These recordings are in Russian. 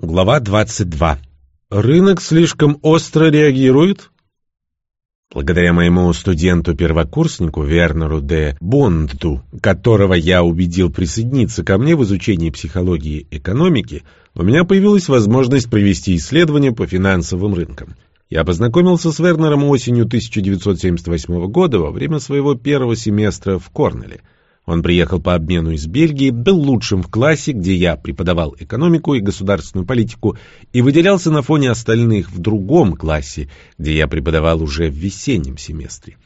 Глава 22. Рынок слишком остро реагирует? Благодаря моему студенту-первокурснику Вернеру де Бонду, которого я убедил присоединиться ко мне в изучении психологии экономики, у меня появилась возможность провести исследование по финансовым рынкам. Я познакомился с Вернером осенью 1978 года во время своего первого семестра в Корнелле – он приехал по обмену из Бельгии, был лучшим в классе, где я преподавал экономику и государственную политику, и выделялся на фоне остальных в другом классе, где я преподавал уже в весеннем семестре.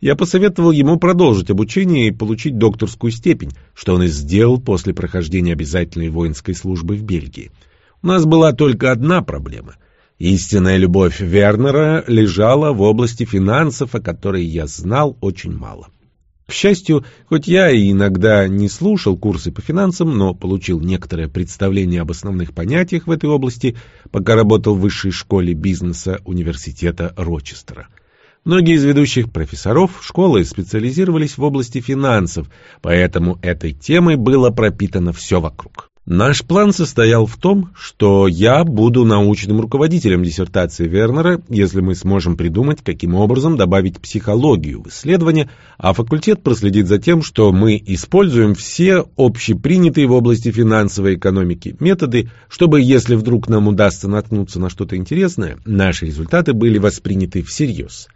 Я посоветовал ему продолжить обучение и получить докторскую степень, что он и сделал после прохождения обязательной воинской службы в Бельгии. У нас была только одна проблема. Истинная любовь Вернера лежала в области финансов, о которой я знал очень мало. К счастью, хоть я и иногда не слушал курсы по финансам, но получил некоторое представление об основных понятиях в этой области, пока работал в высшей школе бизнеса университета Рочестера. Многие из ведущих профессоров школы специализировались в области финансов, поэтому этой темой было пропитано все вокруг. Наш план состоял в том, что я буду научным руководителем диссертации Вернера, если мы сможем придумать, каким образом добавить психологию в исследование, а факультет проследит за тем, что мы используем все общепринятые в области финансовой экономики методы, чтобы, если вдруг нам удастся наткнуться на что-то интересное, наши результаты были восприняты всерьез.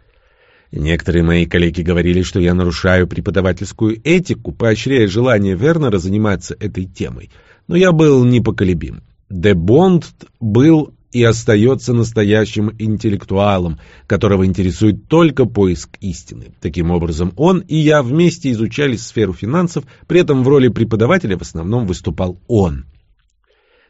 Некоторые мои коллеги говорили, что я нарушаю преподавательскую этику, поощряя желание Вернера заниматься этой темой – но я был непоколебим. Де Бонд был и остается настоящим интеллектуалом, которого интересует только поиск истины. Таким образом, он и я вместе изучали сферу финансов, при этом в роли преподавателя в основном выступал он.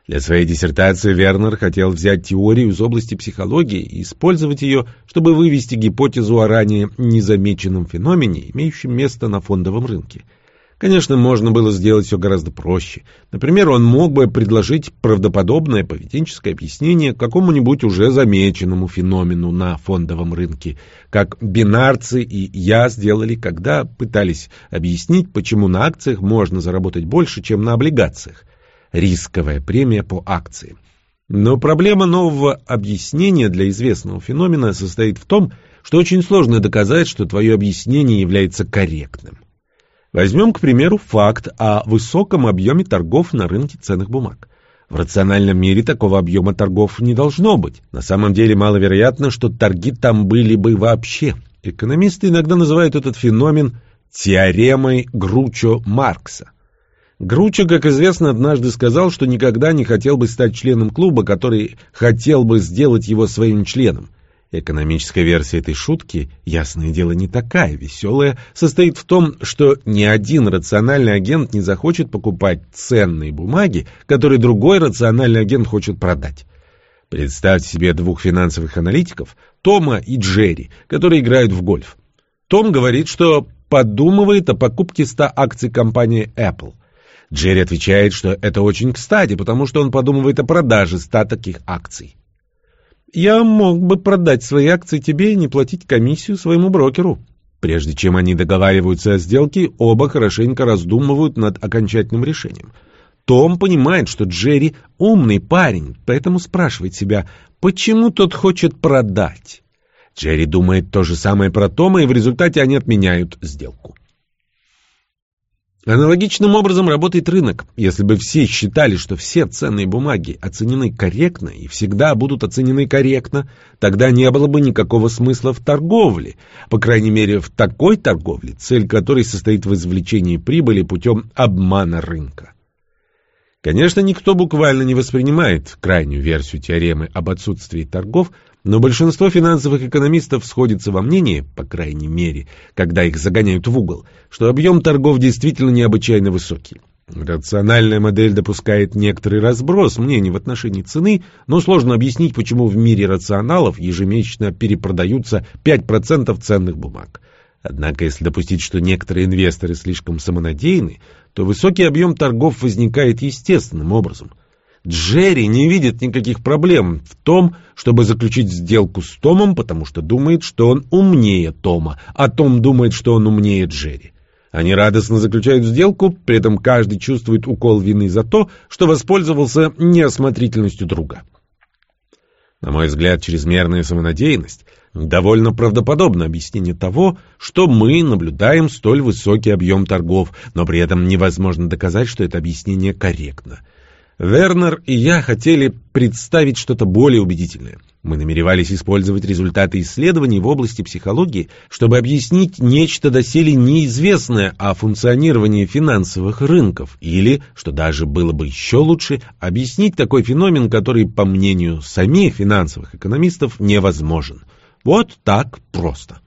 Для своей диссертации Вернер хотел взять теорию из области психологии и использовать ее, чтобы вывести гипотезу о ранее незамеченном феномене, имеющем место на фондовом рынке – Конечно, можно было сделать все гораздо проще. Например, он мог бы предложить правдоподобное поведенческое объяснение какому-нибудь уже замеченному феномену на фондовом рынке, как бинарцы и я сделали, когда пытались объяснить, почему на акциях можно заработать больше, чем на облигациях. Рисковая премия по акции. Но проблема нового объяснения для известного феномена состоит в том, что очень сложно доказать, что твое объяснение является корректным. Возьмем, к примеру, факт о высоком объеме торгов на рынке ценных бумаг. В рациональном мире такого объема торгов не должно быть. На самом деле маловероятно, что торги там были бы вообще. Экономисты иногда называют этот феномен теоремой Гручо-Маркса. Гручо, как известно, однажды сказал, что никогда не хотел бы стать членом клуба, который хотел бы сделать его своим членом. Экономическая версия этой шутки, ясное дело, не такая веселая, состоит в том, что ни один рациональный агент не захочет покупать ценные бумаги, которые другой рациональный агент хочет продать. Представьте себе двух финансовых аналитиков, Тома и Джерри, которые играют в гольф. Том говорит, что подумывает о покупке 100 акций компании Apple. Джерри отвечает, что это очень кстати, потому что он подумывает о продаже 100 таких акций. Я мог бы продать свои акции тебе и не платить комиссию своему брокеру. Прежде чем они договариваются о сделке, оба хорошенько раздумывают над окончательным решением. Том понимает, что Джерри умный парень, поэтому спрашивает себя, почему тот хочет продать. Джерри думает то же самое про Тома, и в результате они отменяют сделку. Аналогичным образом работает рынок. Если бы все считали, что все ценные бумаги оценены корректно и всегда будут оценены корректно, тогда не было бы никакого смысла в торговле, по крайней мере в такой торговле, цель которой состоит в извлечении прибыли путем обмана рынка. Конечно, никто буквально не воспринимает крайнюю версию теоремы об отсутствии торгов, но большинство финансовых экономистов сходится во мнении, по крайней мере, когда их загоняют в угол, что объем торгов действительно необычайно высокий. Рациональная модель допускает некоторый разброс мнений в отношении цены, но сложно объяснить, почему в мире рационалов ежемесячно перепродаются 5% ценных бумаг. Однако, если допустить, что некоторые инвесторы слишком самонадеяны, то высокий объем торгов возникает естественным образом – Джерри не видит никаких проблем в том, чтобы заключить сделку с Томом, потому что думает, что он умнее Тома, а Том думает, что он умнее Джерри. Они радостно заключают сделку, при этом каждый чувствует укол вины за то, что воспользовался неосмотрительностью друга. На мой взгляд, чрезмерная самонадеянность – довольно правдоподобно объяснение того, что мы наблюдаем столь высокий объем торгов, но при этом невозможно доказать, что это объяснение корректно – Вернер и я хотели представить что-то более убедительное. Мы намеревались использовать результаты исследований в области психологии, чтобы объяснить нечто доселе неизвестное о функционировании финансовых рынков, или, что даже было бы еще лучше, объяснить такой феномен, который, по мнению самих финансовых экономистов, невозможен. Вот так просто.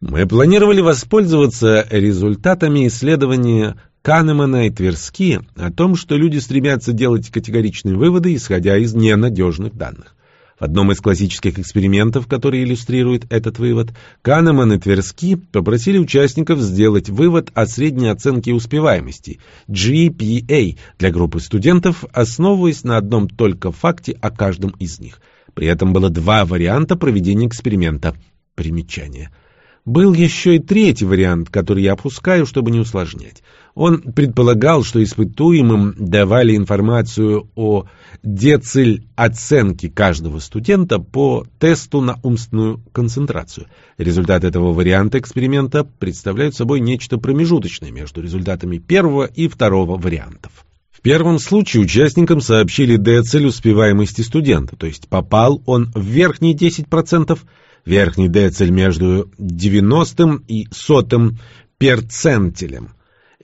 Мы планировали воспользоваться результатами исследования Канемана и Тверски о том, что люди стремятся делать категоричные выводы, исходя из ненадежных данных. В одном из классических экспериментов, который иллюстрирует этот вывод, Канеман и Тверски попросили участников сделать вывод о средней оценке успеваемости GPA для группы студентов, основываясь на одном только факте о каждом из них. При этом было два варианта проведения эксперимента. Примечание – был еще и третий вариант, который я опускаю, чтобы не усложнять. Он предполагал, что испытуемым давали информацию о дециль оценке каждого студента по тесту на умственную концентрацию. Результаты этого варианта эксперимента представляют собой нечто промежуточное между результатами первого и второго вариантов. В первом случае участникам сообщили дециль успеваемости студента, то есть попал он в верхние 10%, верхний децель между 90 и 100 перцентилем,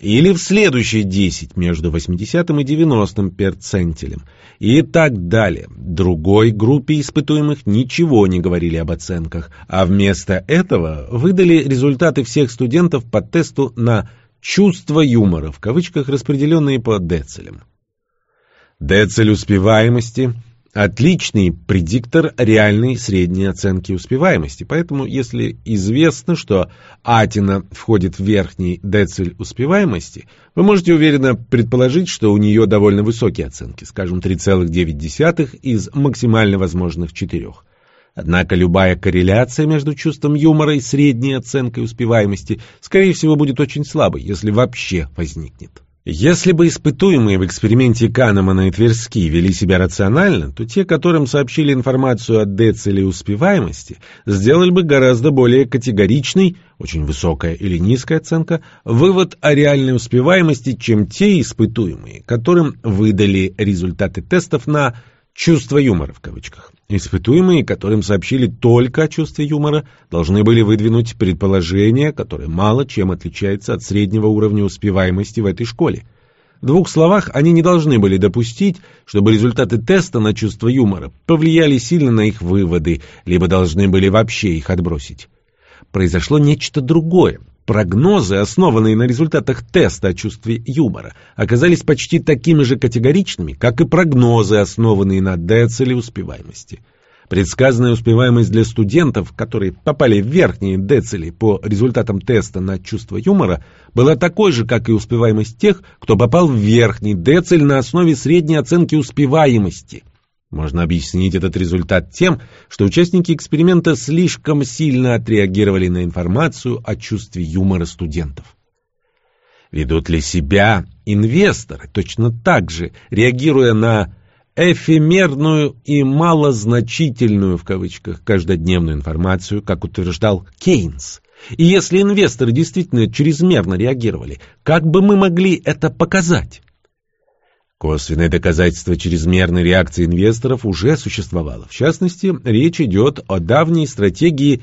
или в следующие 10 между 80 и 90 перцентилем, и так далее. Другой группе испытуемых ничего не говорили об оценках, а вместо этого выдали результаты всех студентов по тесту на «чувство юмора», в кавычках распределенные по децелям. Децель успеваемости – отличный предиктор реальной средней оценки успеваемости. Поэтому, если известно, что Атина входит в верхний дециль успеваемости, вы можете уверенно предположить, что у нее довольно высокие оценки, скажем, 3,9 из максимально возможных 4. Однако любая корреляция между чувством юмора и средней оценкой успеваемости, скорее всего, будет очень слабой, если вообще возникнет. Если бы испытуемые в эксперименте Канемана и Тверски вели себя рационально, то те, которым сообщили информацию о децеле успеваемости, сделали бы гораздо более категоричный, очень высокая или низкая оценка, вывод о реальной успеваемости, чем те испытуемые, которым выдали результаты тестов на «чувство юмора» в кавычках. Испытуемые, которым сообщили только о чувстве юмора, должны были выдвинуть предположение, которое мало чем отличается от среднего уровня успеваемости в этой школе. В двух словах, они не должны были допустить, чтобы результаты теста на чувство юмора повлияли сильно на их выводы, либо должны были вообще их отбросить. Произошло нечто другое. Прогнозы, основанные на результатах теста о чувстве юмора, оказались почти такими же категоричными, как и прогнозы, основанные на децеле успеваемости. Предсказанная успеваемость для студентов, которые попали в верхние децели по результатам теста на чувство юмора, была такой же, как и успеваемость тех, кто попал в верхний децель на основе средней оценки успеваемости – можно объяснить этот результат тем, что участники эксперимента слишком сильно отреагировали на информацию о чувстве юмора студентов. Ведут ли себя инвесторы точно так же, реагируя на эфемерную и малозначительную в кавычках каждодневную информацию, как утверждал Кейнс? И если инвесторы действительно чрезмерно реагировали, как бы мы могли это показать? Косвенное доказательство чрезмерной реакции инвесторов уже существовало. В частности, речь идет о давней стратегии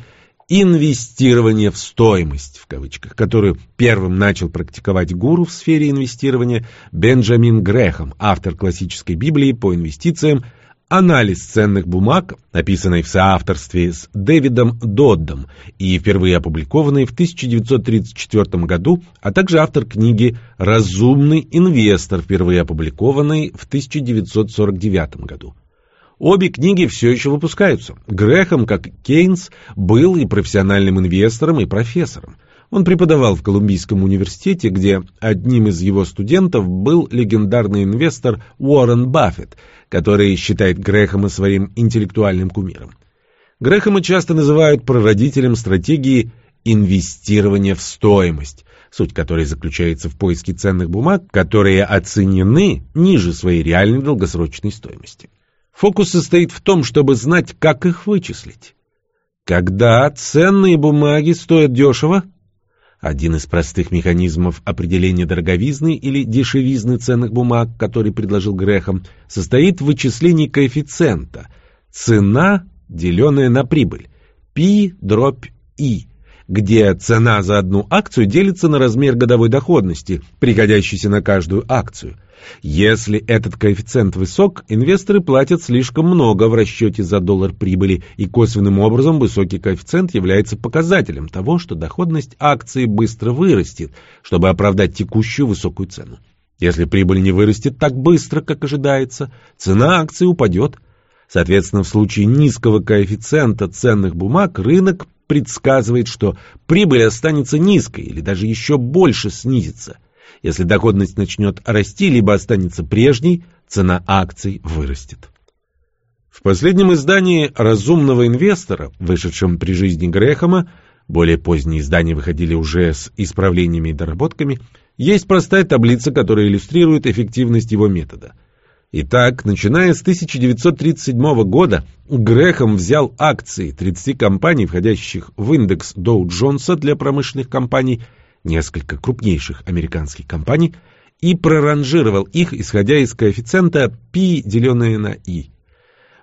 инвестирования в стоимость, в кавычках, которую первым начал практиковать гуру в сфере инвестирования Бенджамин Грэхэм, автор классической Библии по инвестициям анализ ценных бумаг, написанный в соавторстве с Дэвидом Доддом и впервые опубликованный в 1934 году, а также автор книги «Разумный инвестор», впервые опубликованной в 1949 году. Обе книги все еще выпускаются. Грехом, как Кейнс, был и профессиональным инвестором, и профессором. Он преподавал в Колумбийском университете, где одним из его студентов был легендарный инвестор Уоррен Баффет, который считает Грэхэма своим интеллектуальным кумиром. Грэхэма часто называют прародителем стратегии инвестирования в стоимость. суть которой заключается в поиске ценных бумаг, которые оценены ниже своей реальной долгосрочной стоимости. Фокус состоит в том, чтобы знать, как их вычислить. Когда ценные бумаги стоят дешево, один из простых механизмов определения дороговизны или дешевизны ценных бумаг, который предложил Грехом, состоит в вычислении коэффициента. Цена, деленная на прибыль, P дробь I, где цена за одну акцию делится на размер годовой доходности, приходящейся на каждую акцию – если этот коэффициент высок, инвесторы платят слишком много в расчете за доллар прибыли, и косвенным образом высокий коэффициент является показателем того, что доходность акции быстро вырастет, чтобы оправдать текущую высокую цену. Если прибыль не вырастет так быстро, как ожидается, цена акции упадет. Соответственно, в случае низкого коэффициента ценных бумаг рынок предсказывает, что прибыль останется низкой или даже еще больше снизится – если доходность начнет расти, либо останется прежней, цена акций вырастет. В последнем издании «Разумного инвестора», вышедшем при жизни Грэхэма, более поздние издания выходили уже с исправлениями и доработками, есть простая таблица, которая иллюстрирует эффективность его метода. Итак, начиная с 1937 года, Грэхэм взял акции 30 компаний, входящих в индекс Доу-Джонса для промышленных компаний – несколько крупнейших американских компаний и проранжировал их, исходя из коэффициента P, деленное на I.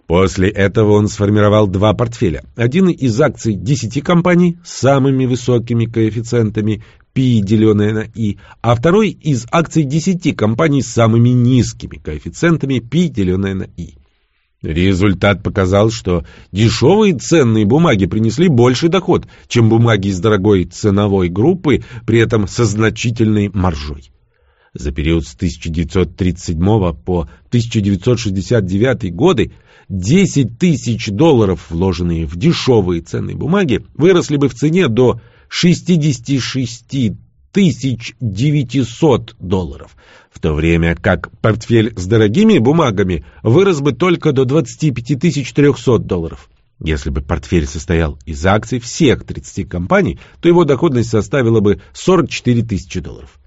После этого он сформировал два портфеля. Один из акций 10 компаний с самыми высокими коэффициентами P, деленное на I, а второй из акций 10 компаний с самыми низкими коэффициентами P, деленное на I. Результат показал, что дешевые ценные бумаги принесли больший доход, чем бумаги из дорогой ценовой группы, при этом со значительной маржой. За период с 1937 по 1969 годы 10 тысяч долларов, вложенные в дешевые ценные бумаги, выросли бы в цене до 66 1900 долларов, в то время как портфель с дорогими бумагами вырос бы только до 25 300 долларов. Если бы портфель состоял из акций всех 30 компаний, то его доходность составила бы 44 тысячи долларов.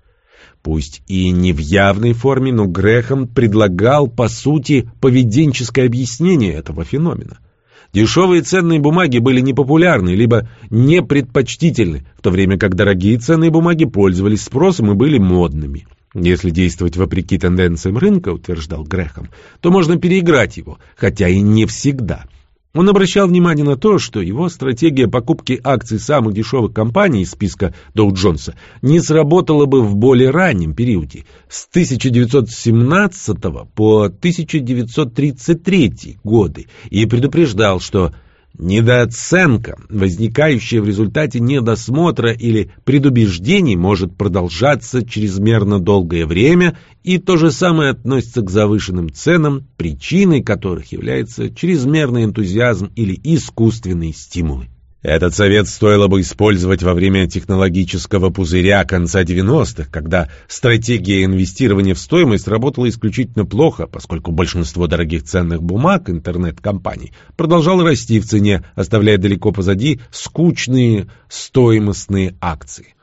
Пусть и не в явной форме, но Грехом предлагал, по сути, поведенческое объяснение этого феномена – Дешевые ценные бумаги были непопулярны, либо непредпочтительны, в то время как дорогие ценные бумаги пользовались спросом и были модными. Если действовать вопреки тенденциям рынка, утверждал Грехом, то можно переиграть его, хотя и не всегда – он обращал внимание на то, что его стратегия покупки акций самых дешевых компаний из списка Доу Джонса не сработала бы в более раннем периоде, с 1917 по 1933 годы, и предупреждал, что Недооценка, возникающая в результате недосмотра или предубеждений, может продолжаться чрезмерно долгое время, и то же самое относится к завышенным ценам, причиной которых является чрезмерный энтузиазм или искусственные стимулы. Этот совет стоило бы использовать во время технологического пузыря конца 90-х, когда стратегия инвестирования в стоимость работала исключительно плохо, поскольку большинство дорогих ценных бумаг интернет-компаний продолжало расти в цене, оставляя далеко позади скучные стоимостные акции.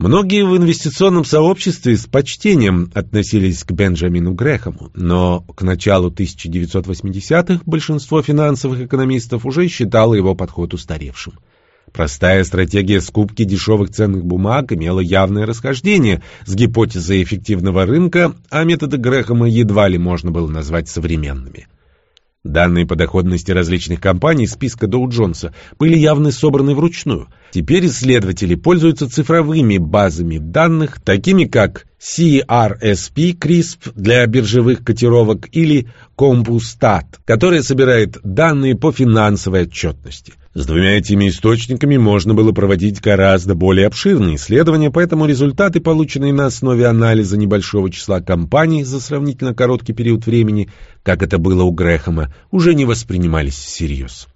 Многие в инвестиционном сообществе с почтением относились к Бенджамину Грэхэму, но к началу 1980-х большинство финансовых экономистов уже считало его подход устаревшим. Простая стратегия скупки дешевых ценных бумаг имела явное расхождение с гипотезой эффективного рынка, а методы Грэхэма едва ли можно было назвать современными. Данные по доходности различных компаний списка Доу-Джонса были явно собраны вручную. Теперь исследователи пользуются цифровыми базами данных, такими как CRSP CRISP для биржевых котировок или Compustat, которая собирает данные по финансовой отчетности. С двумя этими источниками можно было проводить гораздо более обширные исследования, поэтому результаты, полученные на основе анализа небольшого числа компаний за сравнительно короткий период времени, как это было у Грэхэма, уже не воспринимались всерьез.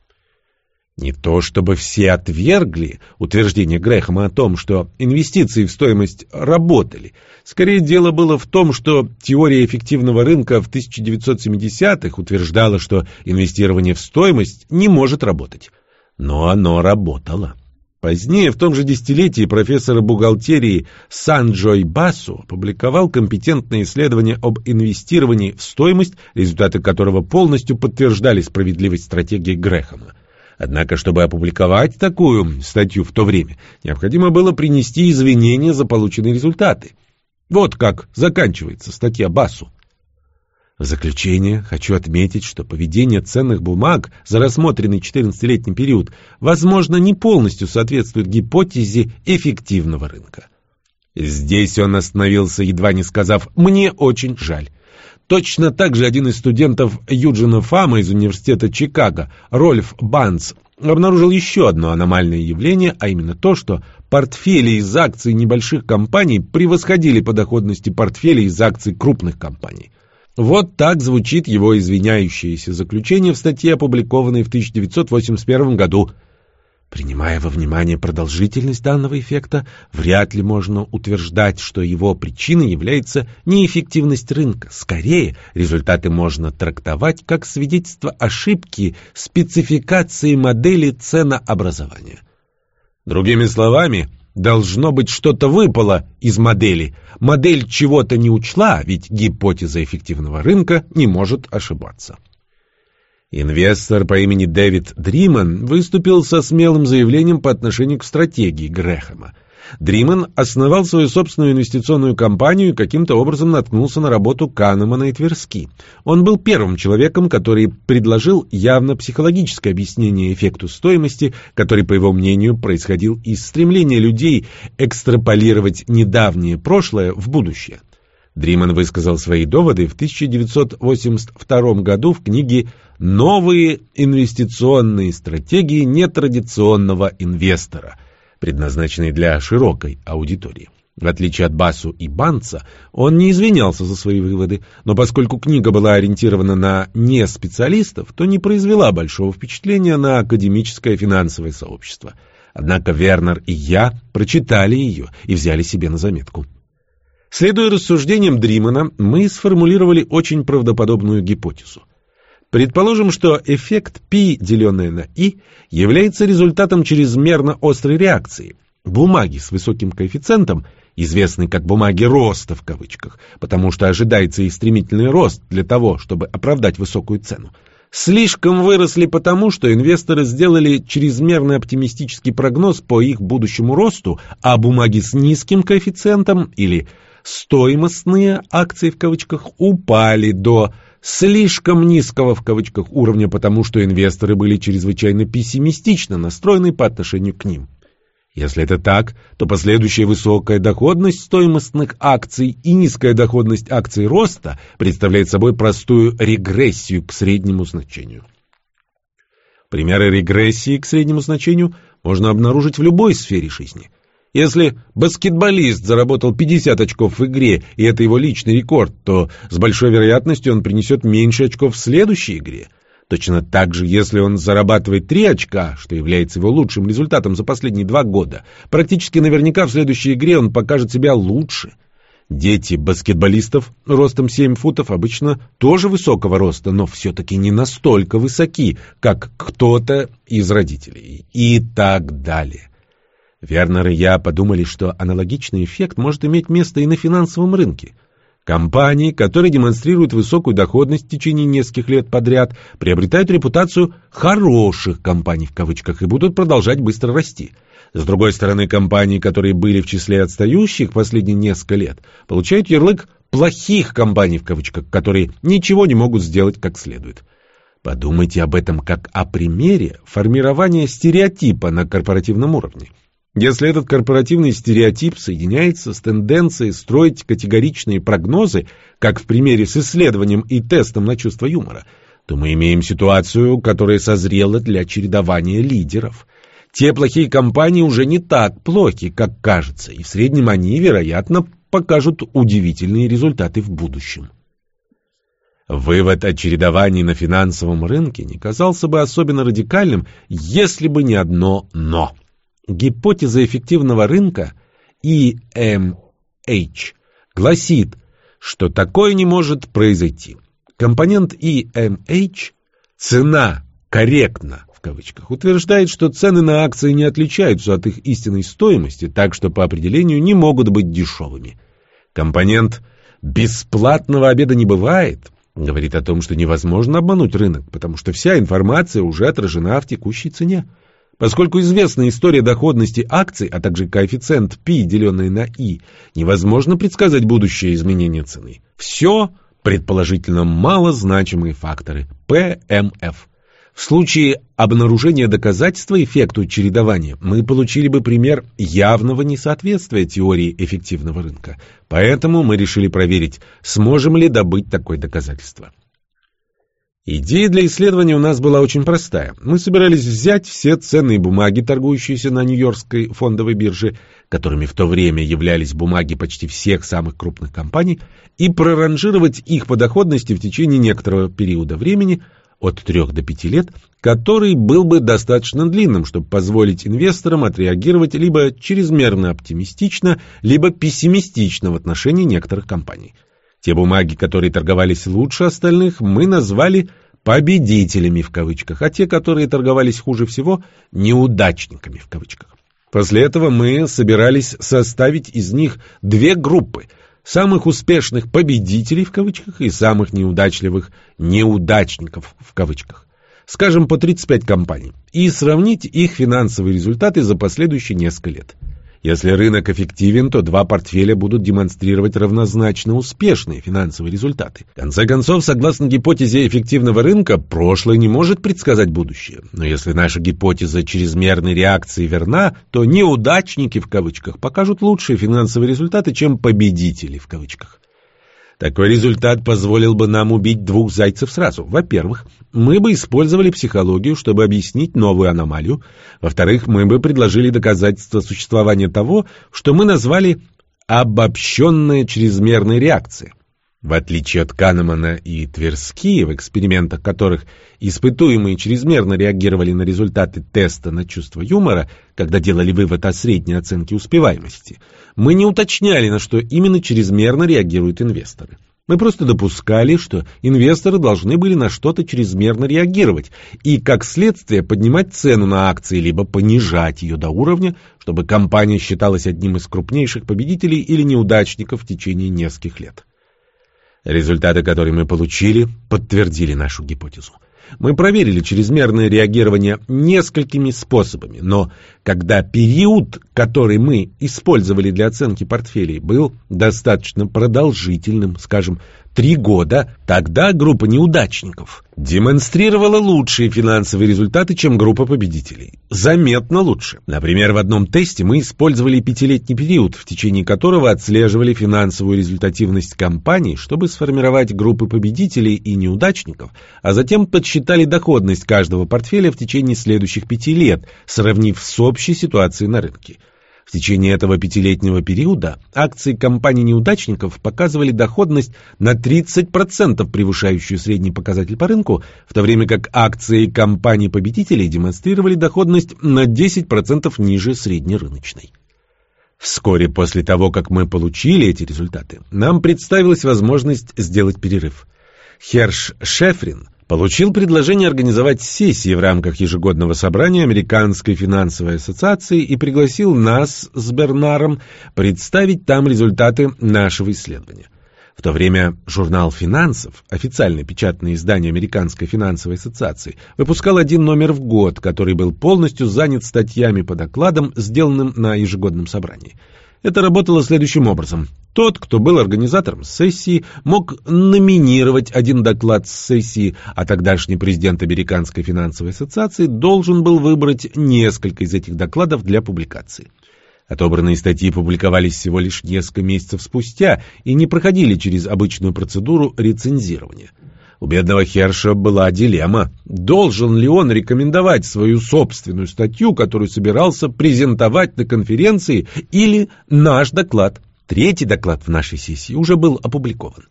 Не то чтобы все отвергли утверждение Грэхэма о том, что инвестиции в стоимость работали. Скорее дело было в том, что теория эффективного рынка в 1970-х утверждала, что инвестирование в стоимость не может работать но оно работало. Позднее, в том же десятилетии, профессор бухгалтерии Санджой Басу опубликовал компетентное исследование об инвестировании в стоимость, результаты которого полностью подтверждали справедливость стратегии Грэхэма. Однако, чтобы опубликовать такую статью в то время, необходимо было принести извинения за полученные результаты. Вот как заканчивается статья Басу. В заключение хочу отметить, что поведение ценных бумаг за рассмотренный 14-летний период, возможно, не полностью соответствует гипотезе эффективного рынка. Здесь он остановился, едва не сказав «мне очень жаль». Точно так же один из студентов Юджина Фама из университета Чикаго, Рольф Банс, обнаружил еще одно аномальное явление, а именно то, что портфели из акций небольших компаний превосходили по доходности портфели из акций крупных компаний. Вот так звучит его извиняющееся заключение в статье, опубликованной в 1981 году. Принимая во внимание продолжительность данного эффекта, вряд ли можно утверждать, что его причиной является неэффективность рынка. Скорее, результаты можно трактовать как свидетельство ошибки спецификации модели ценообразования. Другими словами, Должно быть, что-то выпало из модели. Модель чего-то не учла, ведь гипотеза эффективного рынка не может ошибаться. Инвестор по имени Дэвид Дриман выступил со смелым заявлением по отношению к стратегии Грэхэма. Дриман основал свою собственную инвестиционную компанию и каким-то образом наткнулся на работу Канемана и Тверски. Он был первым человеком, который предложил явно психологическое объяснение эффекту стоимости, который, по его мнению, происходил из стремления людей экстраполировать недавнее прошлое в будущее. Дриман высказал свои доводы в 1982 году в книге «Новые инвестиционные стратегии нетрадиционного инвестора», предназначенный для широкой аудитории. В отличие от Басу и Банца, он не извинялся за свои выводы, но поскольку книга была ориентирована на неспециалистов, то не произвела большого впечатления на академическое финансовое сообщество. Однако Вернер и я прочитали ее и взяли себе на заметку. Следуя рассуждениям Дримана, мы сформулировали очень правдоподобную гипотезу. Предположим, что эффект π, деленное на i, является результатом чрезмерно острой реакции. Бумаги с высоким коэффициентом, известны как бумаги роста в кавычках, потому что ожидается их стремительный рост для того, чтобы оправдать высокую цену, слишком выросли потому, что инвесторы сделали чрезмерно оптимистический прогноз по их будущему росту, а бумаги с низким коэффициентом или стоимостные акции в кавычках упали до слишком низкого в кавычках уровня, потому что инвесторы были чрезвычайно пессимистично настроены по отношению к ним. Если это так, то последующая высокая доходность стоимостных акций и низкая доходность акций роста представляет собой простую регрессию к среднему значению. Примеры регрессии к среднему значению можно обнаружить в любой сфере жизни – если баскетболист заработал 50 очков в игре, и это его личный рекорд, то с большой вероятностью он принесет меньше очков в следующей игре. Точно так же, если он зарабатывает 3 очка, что является его лучшим результатом за последние два года, практически наверняка в следующей игре он покажет себя лучше. Дети баскетболистов ростом 7 футов обычно тоже высокого роста, но все-таки не настолько высоки, как кто-то из родителей. И так далее. Вернер и я подумали, что аналогичный эффект может иметь место и на финансовом рынке. Компании, которые демонстрируют высокую доходность в течение нескольких лет подряд, приобретают репутацию «хороших компаний» в кавычках и будут продолжать быстро расти. С другой стороны, компании, которые были в числе отстающих последние несколько лет, получают ярлык «плохих компаний» в кавычках, которые ничего не могут сделать как следует. Подумайте об этом как о примере формирования стереотипа на корпоративном уровне. Если этот корпоративный стереотип соединяется с тенденцией строить категоричные прогнозы, как в примере с исследованием и тестом на чувство юмора, то мы имеем ситуацию, которая созрела для чередования лидеров. Те плохие компании уже не так плохи, как кажется, и в среднем они, вероятно, покажут удивительные результаты в будущем. Вывод о чередовании на финансовом рынке не казался бы особенно радикальным, если бы не одно «но». Гипотеза эффективного рынка EMH гласит, что такое не может произойти. Компонент EMH – цена корректна, в кавычках, утверждает, что цены на акции не отличаются от их истинной стоимости, так что по определению не могут быть дешевыми. Компонент «бесплатного обеда не бывает» говорит о том, что невозможно обмануть рынок, потому что вся информация уже отражена в текущей цене. Поскольку известна история доходности акций, а также коэффициент P, деленный на I, невозможно предсказать будущее изменение цены. Все предположительно малозначимые факторы, ПМФ. В случае обнаружения доказательства эффекту чередования мы получили бы пример явного несоответствия теории эффективного рынка. Поэтому мы решили проверить, сможем ли добыть такое доказательство. Идея для исследования у нас была очень простая. Мы собирались взять все ценные бумаги, торгующиеся на Нью-Йоркской фондовой бирже, которыми в то время являлись бумаги почти всех самых крупных компаний, и проранжировать их по доходности в течение некоторого периода времени, от 3 до 5 лет, который был бы достаточно длинным, чтобы позволить инвесторам отреагировать либо чрезмерно оптимистично, либо пессимистично в отношении некоторых компаний. Те бумаги, которые торговались лучше остальных, мы назвали «победителями» в кавычках, а те, которые торговались хуже всего, «неудачниками» в кавычках. После этого мы собирались составить из них две группы – самых успешных «победителей» в кавычках и самых неудачливых «неудачников» в кавычках. Скажем, по 35 компаний, и сравнить их финансовые результаты за последующие несколько лет – если рынок эффективен, то два портфеля будут демонстрировать равнозначно успешные финансовые результаты. В конце концов, согласно гипотезе эффективного рынка, прошлое не может предсказать будущее. Но если наша гипотеза чрезмерной реакции верна, то неудачники в кавычках покажут лучшие финансовые результаты, чем победители в кавычках. Такой результат позволил бы нам убить двух зайцев сразу. Во-первых, мы бы использовали психологию, чтобы объяснить новую аномалию. Во-вторых, мы бы предложили доказательства существования того, что мы назвали обобщенная чрезмерная реакция. В отличие от Канемана и Тверски, в экспериментах которых испытуемые чрезмерно реагировали на результаты теста на чувство юмора, когда делали вывод о средней оценке успеваемости, мы не уточняли, на что именно чрезмерно реагируют инвесторы. Мы просто допускали, что инвесторы должны были на что-то чрезмерно реагировать и, как следствие, поднимать цену на акции, либо понижать ее до уровня, чтобы компания считалась одним из крупнейших победителей или неудачников в течение нескольких лет. Результаты, которые мы получили, подтвердили нашу гипотезу. Мы проверили чрезмерное реагирование несколькими способами, но когда период, который мы использовали для оценки портфелей, был достаточно продолжительным, скажем, три года, тогда группа неудачников демонстрировала лучшие финансовые результаты, чем группа победителей. Заметно лучше. Например, в одном тесте мы использовали пятилетний период, в течение которого отслеживали финансовую результативность компаний, чтобы сформировать группы победителей и неудачников, а затем подсчитали доходность каждого портфеля в течение следующих пяти лет, сравнив с общей ситуацией на рынке. В течение этого пятилетнего периода акции компаний-неудачников показывали доходность на 30% превышающую средний показатель по рынку, в то время как акции компаний-победителей демонстрировали доходность на 10% ниже среднерыночной. Вскоре после того, как мы получили эти результаты, нам представилась возможность сделать перерыв. Херш Шефрин получил предложение организовать сессии в рамках ежегодного собрания Американской финансовой ассоциации и пригласил нас с Бернаром представить там результаты нашего исследования. В то время журнал «Финансов», официальное печатное издание Американской финансовой ассоциации, выпускал один номер в год, который был полностью занят статьями по докладам, сделанным на ежегодном собрании. Это работало следующим образом. Тот, кто был организатором сессии, мог номинировать один доклад с сессии, а тогдашний президент Американской финансовой ассоциации должен был выбрать несколько из этих докладов для публикации. Отобранные статьи публиковались всего лишь несколько месяцев спустя и не проходили через обычную процедуру рецензирования. У бедного Херша была дилемма. Должен ли он рекомендовать свою собственную статью, которую собирался презентовать на конференции, или наш доклад? Третий доклад в нашей сессии уже был опубликован.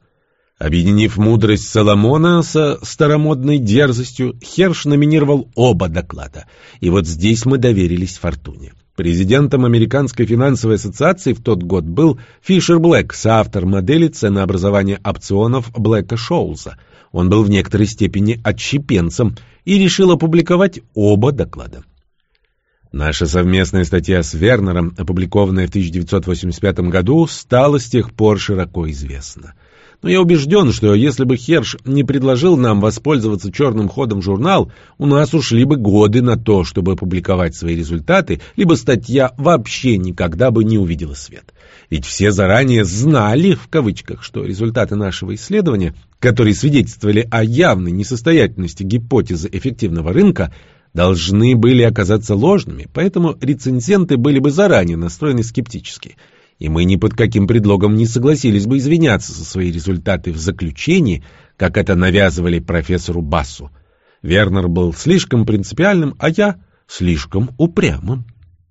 Объединив мудрость Соломона со старомодной дерзостью, Херш номинировал оба доклада. И вот здесь мы доверились Фортуне. Президентом Американской финансовой ассоциации в тот год был Фишер Блэк, соавтор модели ценообразования опционов Блэка Шоулза – Он был в некоторой степени отщепенцем и решил опубликовать оба доклада. Наша совместная статья с Вернером, опубликованная в 1985 году, стала с тех пор широко известна. Но я убежден, что если бы Херш не предложил нам воспользоваться черным ходом журнал, у нас ушли бы годы на то, чтобы опубликовать свои результаты, либо статья вообще никогда бы не увидела свет. Ведь все заранее «знали», в кавычках, что результаты нашего исследования, которые свидетельствовали о явной несостоятельности гипотезы эффективного рынка, должны были оказаться ложными, поэтому рецензенты были бы заранее настроены скептически. И мы ни под каким предлогом не согласились бы извиняться за свои результаты в заключении, как это навязывали профессору Бассу. Вернер был слишком принципиальным, а я слишком упрямым.